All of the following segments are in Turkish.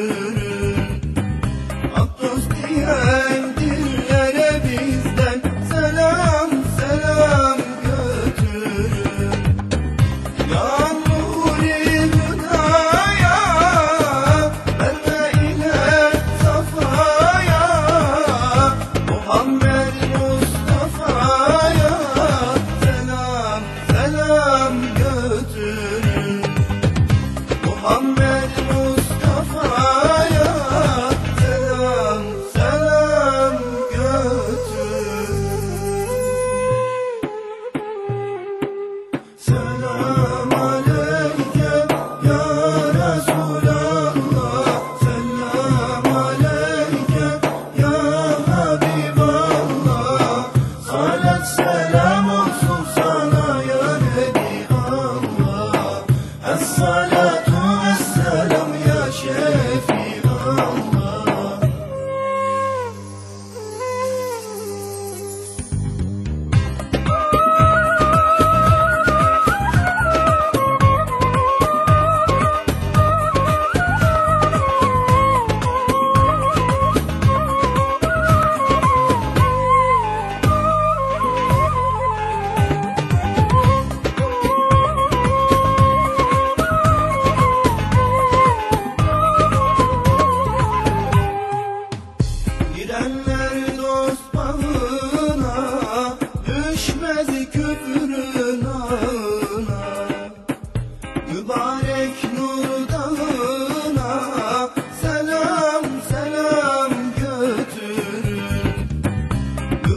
Guru sun.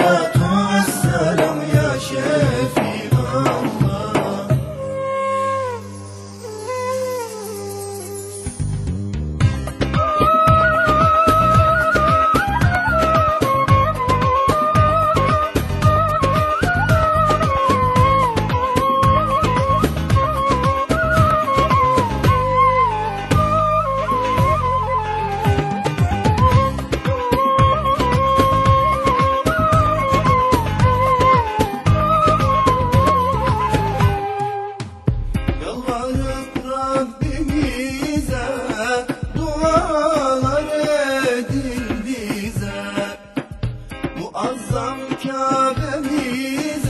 الصلاة والسلام. Muazzam Kabe'miz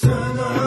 Turn around.